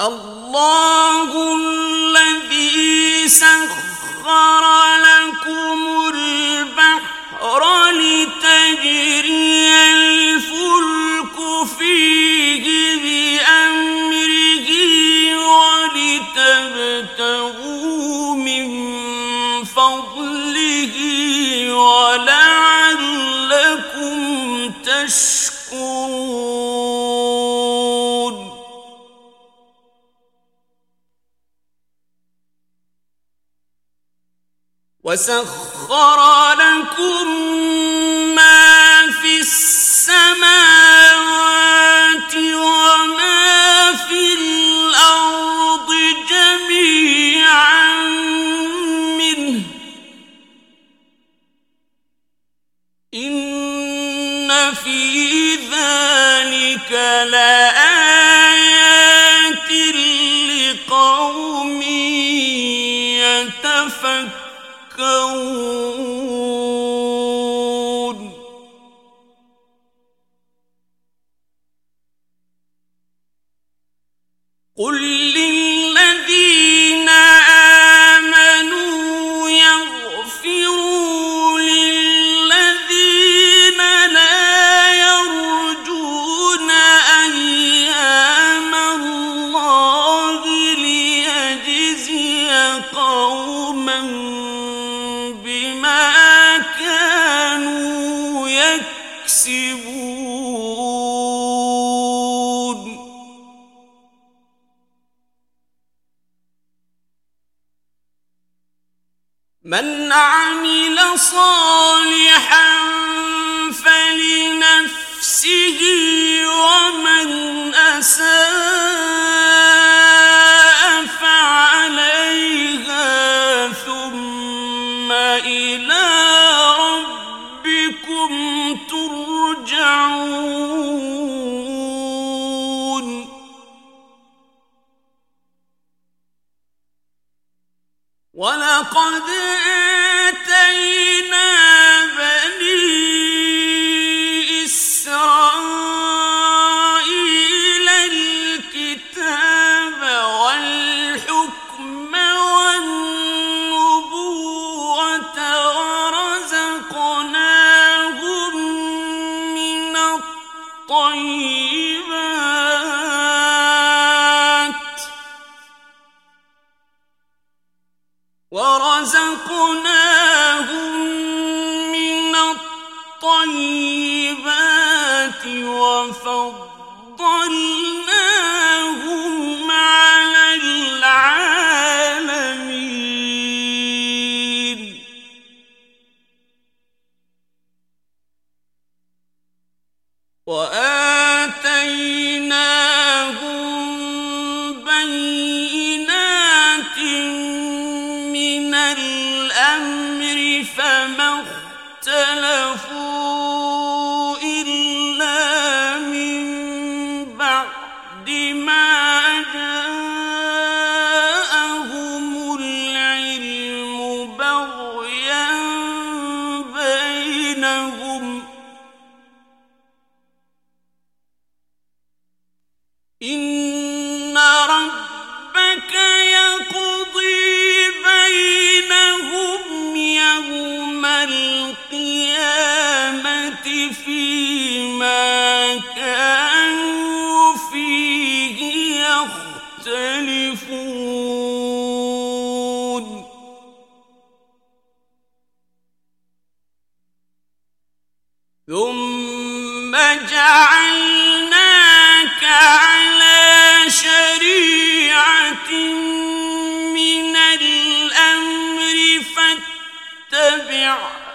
اللهم وسخر لكم ما في السماوات وما في الأرض جميعا منه إن في ذلك لآيات لقوم يتفكرون يَفْقَهُونَ يَكْسِبُونَ إليكم ترجعون. طيبا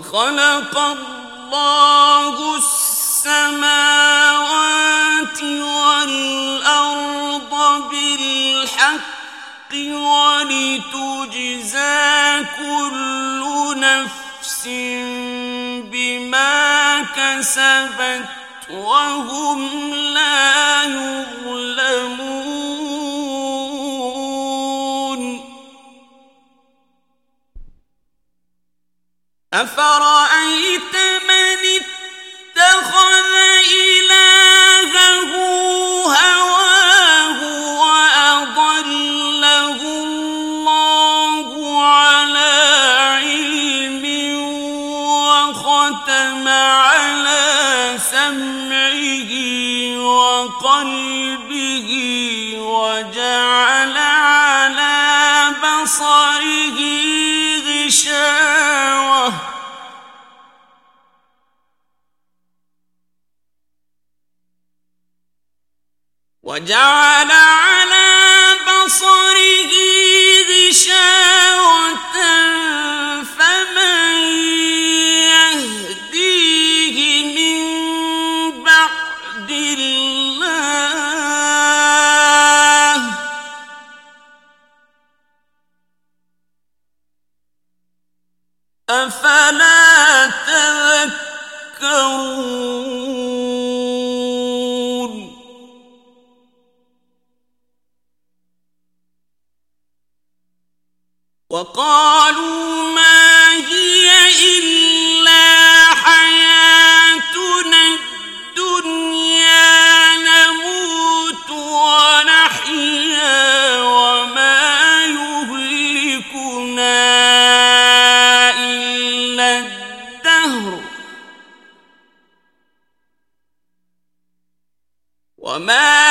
وخلق الله السماوات والأرض بالحق ولتجزى كل نفس بما كسبت وهم لا يظلمون أفرأيت من اتخذ إلهه وجعل على بصره غشاوة فمن يهديه من بعد الله أفلا تذكرون وما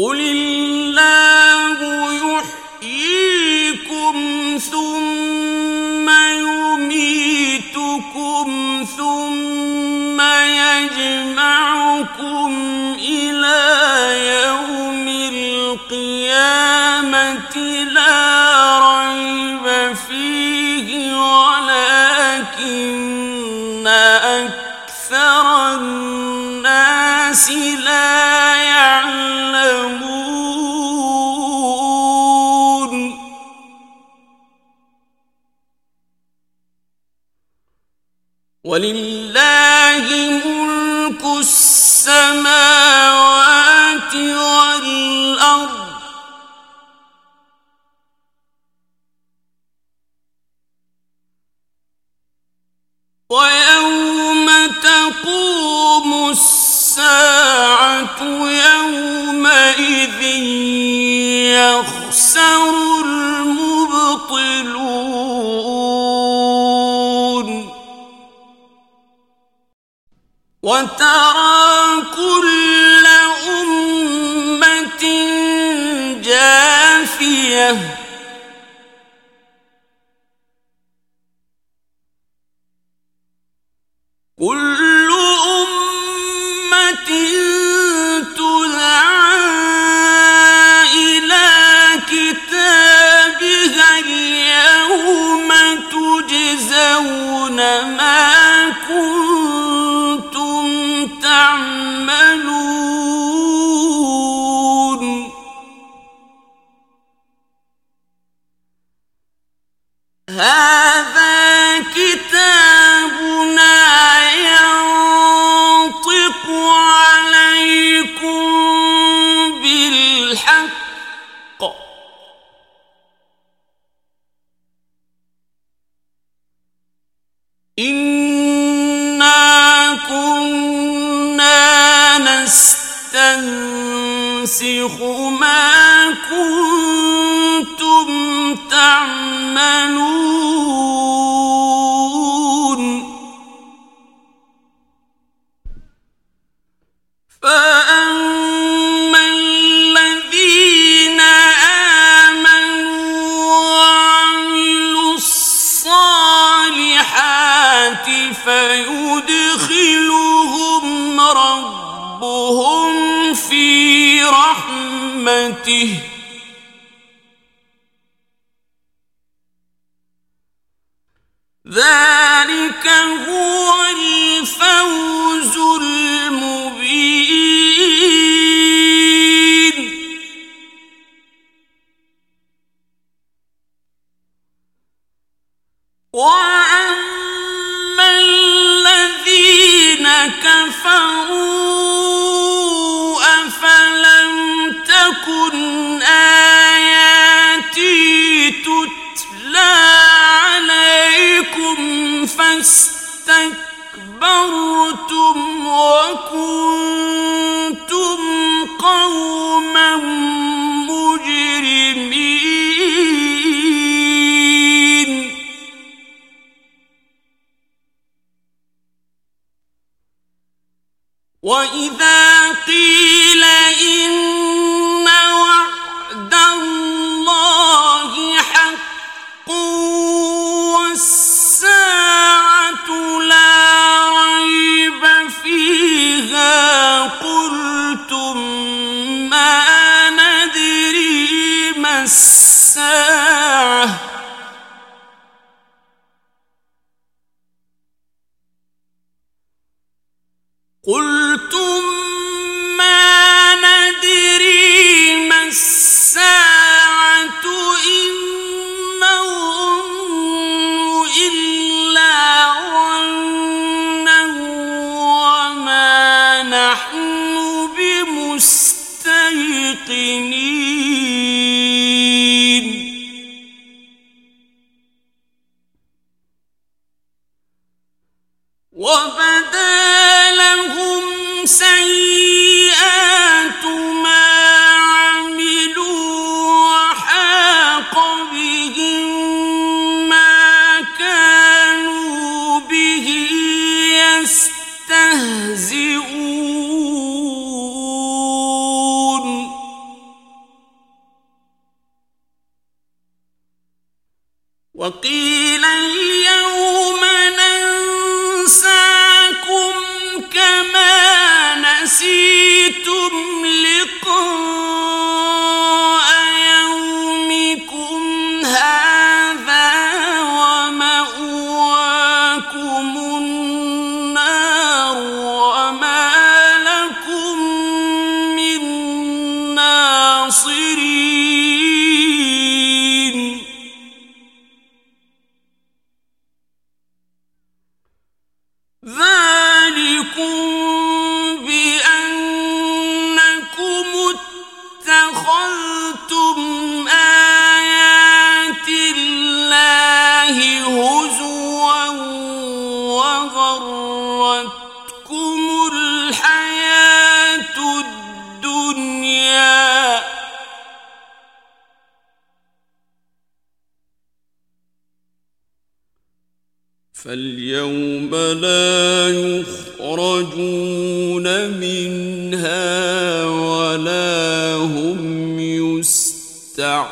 قل الله يحييكم ثم يميتكم ثم يجمعكم إلى يوم القيامة لا ريب فيه ولكن أكثر الناس لا وَيَوْمَ تَقُومُ السَّاعَةُ يَوْمَئِذٍ يَخْسَرُ الْمُبْطِلُونَ وَتَرَى كُلَّ أُمَّةٍ جَاثِيَةً قل نستنسخ ما كنتم تعملون. فأما رحمته وَإِذَا قِيلَ إِنَّ وَعْدَ اللَّهِ حَقٌّ وَالسَّاعَةُ لَا رَيْبَ فِيهَا قُلْتُم مَّا نَدْرِي مَا السَّاعَةُ قلتم وبدا لهم سيئات سی منها ولا هم يستعتبون